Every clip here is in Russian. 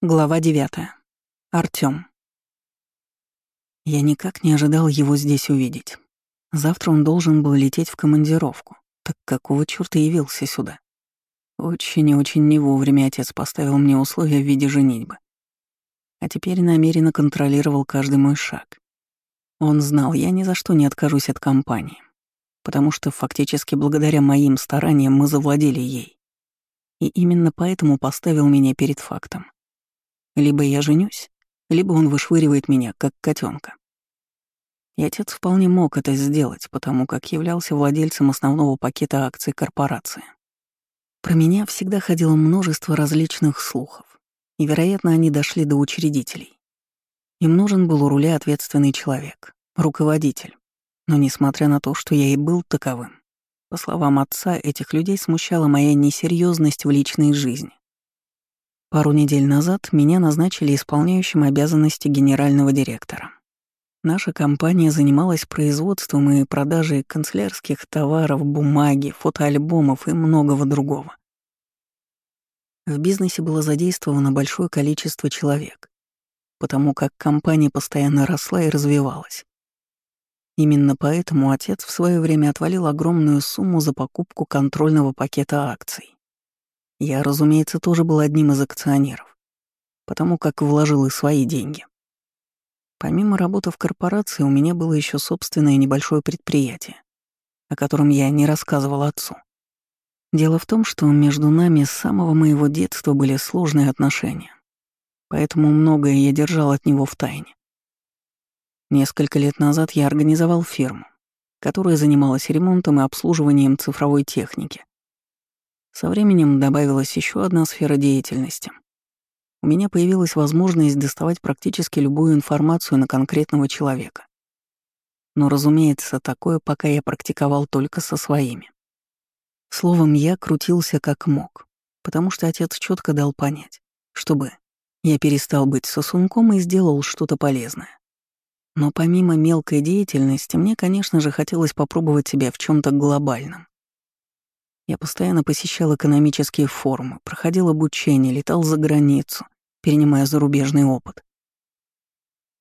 Глава 9. Артём. Я никак не ожидал его здесь увидеть. Завтра он должен был лететь в командировку. Так какого чёрта явился сюда? Очень и очень не вовремя отец поставил мне условия в виде женитьбы. А теперь намеренно контролировал каждый мой шаг. Он знал, я ни за что не откажусь от компании, потому что фактически благодаря моим стараниям мы завладели ей. И именно поэтому поставил меня перед фактом — либо я женюсь, либо он вышвыривает меня, как котенка. И отец вполне мог это сделать, потому как являлся владельцем основного пакета акций корпорации. Про меня всегда ходило множество различных слухов, и, вероятно, они дошли до учредителей. Им нужен был у руля ответственный человек, руководитель. Но несмотря на то, что я и был таковым, по словам отца, этих людей смущала моя несерьезность в личной жизни. Пару недель назад меня назначили исполняющим обязанности генерального директора. Наша компания занималась производством и продажей канцелярских товаров, бумаги, фотоальбомов и многого другого. В бизнесе было задействовано большое количество человек, потому как компания постоянно росла и развивалась. Именно поэтому отец в свое время отвалил огромную сумму за покупку контрольного пакета акций. Я, разумеется, тоже был одним из акционеров, потому как вложил и свои деньги. Помимо работы в корпорации, у меня было еще собственное небольшое предприятие, о котором я не рассказывал отцу. Дело в том, что между нами с самого моего детства были сложные отношения, поэтому многое я держал от него в тайне. Несколько лет назад я организовал фирму, которая занималась ремонтом и обслуживанием цифровой техники. Со временем добавилась еще одна сфера деятельности. У меня появилась возможность доставать практически любую информацию на конкретного человека. Но, разумеется, такое пока я практиковал только со своими. Словом, я крутился как мог, потому что отец четко дал понять, чтобы я перестал быть сосунком и сделал что-то полезное. Но помимо мелкой деятельности, мне, конечно же, хотелось попробовать себя в чем то глобальном. Я постоянно посещал экономические форумы, проходил обучение, летал за границу, перенимая зарубежный опыт.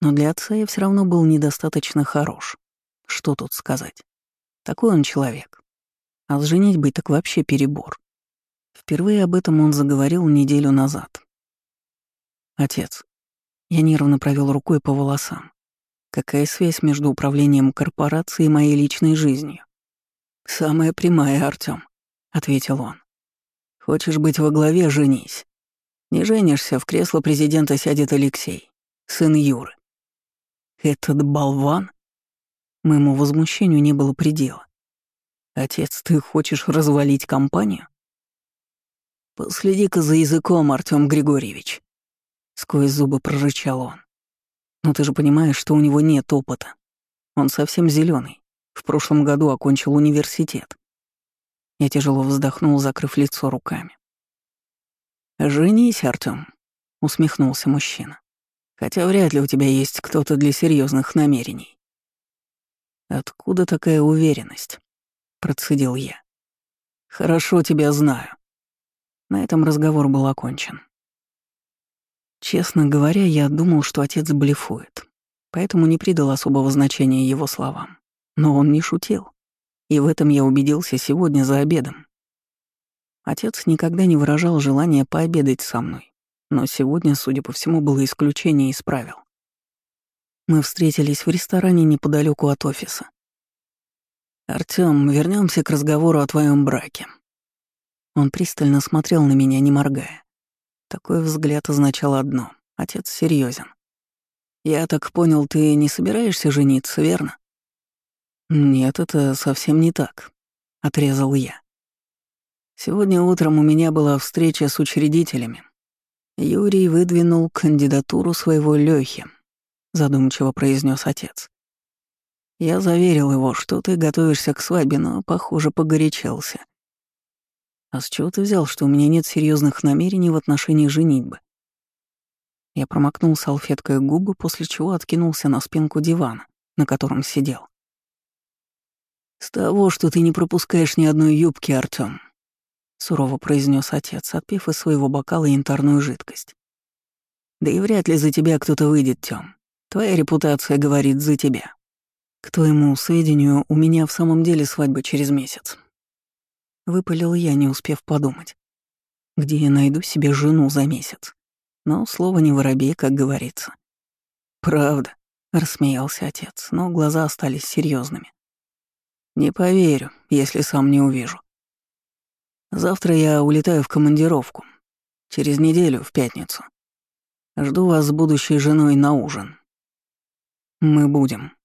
Но для отца я все равно был недостаточно хорош. Что тут сказать? Такой он человек. А с женитьбой так вообще перебор. Впервые об этом он заговорил неделю назад. Отец. Я нервно провел рукой по волосам. Какая связь между управлением корпорацией и моей личной жизнью? Самая прямая, Артём. — ответил он. «Хочешь быть во главе — женись. Не женишься, в кресло президента сядет Алексей, сын Юры». «Этот болван?» Моему возмущению не было предела. «Отец, ты хочешь развалить компанию?» «Последи-ка за языком, Артём Григорьевич», — сквозь зубы прорычал он. «Но ты же понимаешь, что у него нет опыта. Он совсем зеленый. В прошлом году окончил университет. Я тяжело вздохнул, закрыв лицо руками. «Женись, Артём», — усмехнулся мужчина. «Хотя вряд ли у тебя есть кто-то для серьезных намерений». «Откуда такая уверенность?» — процедил я. «Хорошо тебя знаю». На этом разговор был окончен. Честно говоря, я думал, что отец блефует, поэтому не придал особого значения его словам. Но он не шутил. И в этом я убедился сегодня за обедом. Отец никогда не выражал желания пообедать со мной, но сегодня, судя по всему, было исключение из правил. Мы встретились в ресторане неподалеку от офиса. Артём, вернемся к разговору о твоем браке. Он пристально смотрел на меня, не моргая. Такой взгляд означал одно — отец серьезен. «Я так понял, ты не собираешься жениться, верно?» «Нет, это совсем не так», — отрезал я. Сегодня утром у меня была встреча с учредителями. Юрий выдвинул кандидатуру своего Лёхи, задумчиво произнес отец. Я заверил его, что ты готовишься к свадьбе, но, похоже, погорячился. А с чего ты взял, что у меня нет серьезных намерений в отношении женитьбы? Я промокнул салфеткой губы, после чего откинулся на спинку дивана, на котором сидел. «С того, что ты не пропускаешь ни одной юбки, Артём», — сурово произнес отец, отпив из своего бокала янтарную жидкость. Да и вряд ли за тебя кто-то выйдет, Тём. Твоя репутация говорит за тебя. К твоему сведению, у меня в самом деле свадьба через месяц. Выпалил я, не успев подумать. Где я найду себе жену за месяц? Но слово не воробей, как говорится. Правда, рассмеялся отец, но глаза остались серьезными. Не поверю, если сам не увижу. Завтра я улетаю в командировку. Через неделю, в пятницу. Жду вас с будущей женой на ужин. Мы будем,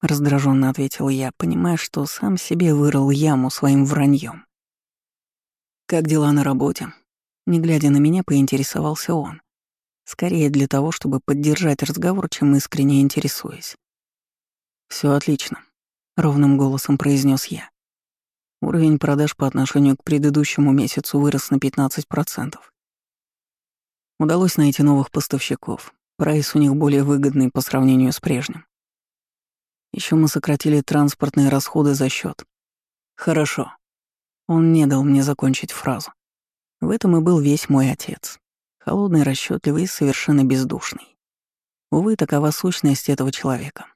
раздраженно ответил я, понимая, что сам себе вырыл яму своим враньем. Как дела на работе? Не глядя на меня, поинтересовался он. Скорее для того, чтобы поддержать разговор, чем искренне интересуясь. Все отлично, ровным голосом произнес я. Уровень продаж по отношению к предыдущему месяцу вырос на 15%. Удалось найти новых поставщиков. Прайс у них более выгодный по сравнению с прежним. Еще мы сократили транспортные расходы за счет. Хорошо. Он не дал мне закончить фразу. В этом и был весь мой отец. Холодный, расчетливый и совершенно бездушный. Увы, такова сущность этого человека.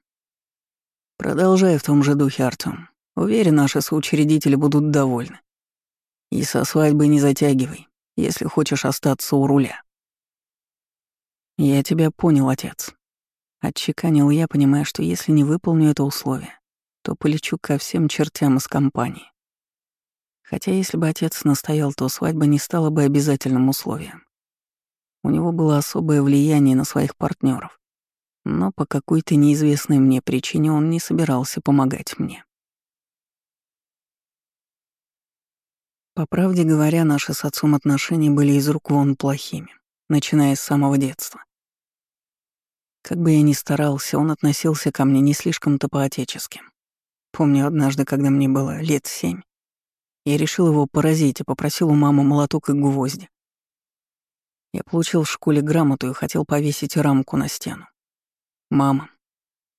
Продолжай в том же духе, Артём. Уверен, наши соучредители будут довольны. И со свадьбы не затягивай, если хочешь остаться у руля. Я тебя понял, отец. Отчеканил я, понимая, что если не выполню это условие, то полечу ко всем чертям из компании. Хотя если бы отец настоял, то свадьба не стала бы обязательным условием. У него было особое влияние на своих партнеров, но по какой-то неизвестной мне причине он не собирался помогать мне. По правде говоря, наши с отцом отношения были из рук вон плохими, начиная с самого детства. Как бы я ни старался, он относился ко мне не слишком-то по-отечески. Помню однажды, когда мне было лет семь, я решил его поразить и попросил у мамы молоток и гвозди. Я получил в школе грамоту и хотел повесить рамку на стену. Мама,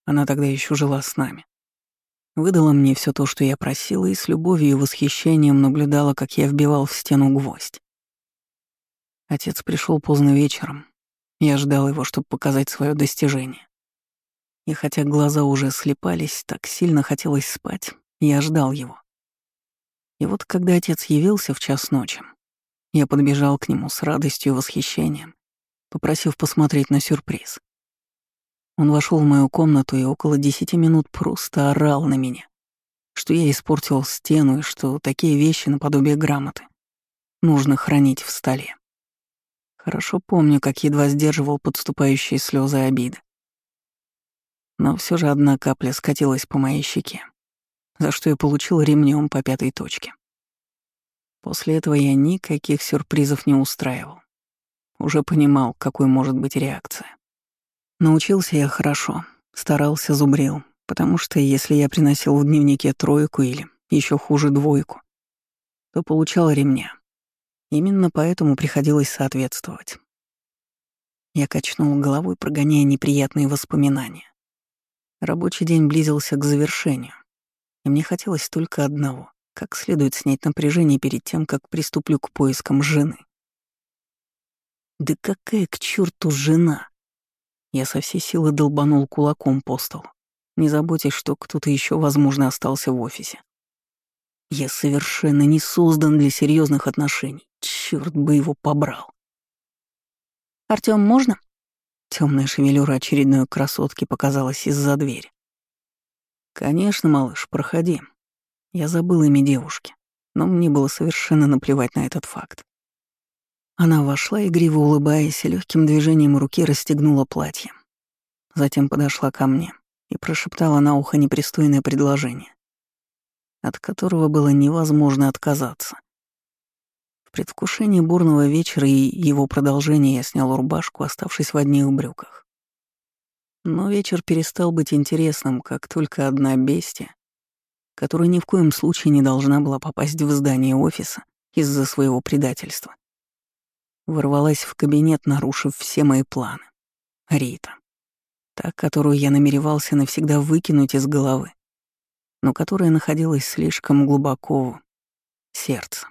она тогда еще жила с нами, Выдала мне все то, что я просила, и с любовью и восхищением наблюдала, как я вбивал в стену гвоздь. Отец пришел поздно вечером. Я ждал его, чтобы показать свое достижение. И хотя глаза уже слепались, так сильно хотелось спать, я ждал его. И вот когда отец явился в час ночи, я подбежал к нему с радостью и восхищением, попросив посмотреть на сюрприз. Он вошел в мою комнату и около десяти минут просто орал на меня, что я испортил стену и что такие вещи наподобие грамоты нужно хранить в столе. Хорошо помню, как едва сдерживал подступающие слезы обиды. Но все же одна капля скатилась по моей щеке, за что я получил ремнем по пятой точке. После этого я никаких сюрпризов не устраивал. Уже понимал, какой может быть реакция. Научился я хорошо, старался, зубрил, потому что если я приносил в дневнике тройку или, еще хуже, двойку, то получал ремня. Именно поэтому приходилось соответствовать. Я качнул головой, прогоняя неприятные воспоминания. Рабочий день близился к завершению, и мне хотелось только одного — как следует снять напряжение перед тем, как приступлю к поискам жены. Да какая к черту жена? Я со всей силы долбанул кулаком по столу, не заботясь, что кто-то еще, возможно, остался в офисе. Я совершенно не создан для серьезных отношений. Черт бы его побрал. Артём, можно? Темная шевелюра очередной красотки показалась из-за двери. Конечно, малыш, проходи. Я забыл имя девушки, но мне было совершенно наплевать на этот факт. Она вошла, игриво улыбаясь, и легким движением руки расстегнула платье. Затем подошла ко мне и прошептала на ухо непристойное предложение, от которого было невозможно отказаться. В предвкушении бурного вечера и его продолжения я снял рубашку, оставшись в одних брюках. Но вечер перестал быть интересным, как только одна бестия, которая ни в коем случае не должна была попасть в здание офиса из-за своего предательства, ворвалась в кабинет, нарушив все мои планы. Рита. Та, которую я намеревался навсегда выкинуть из головы, но которая находилась слишком глубоко в сердце.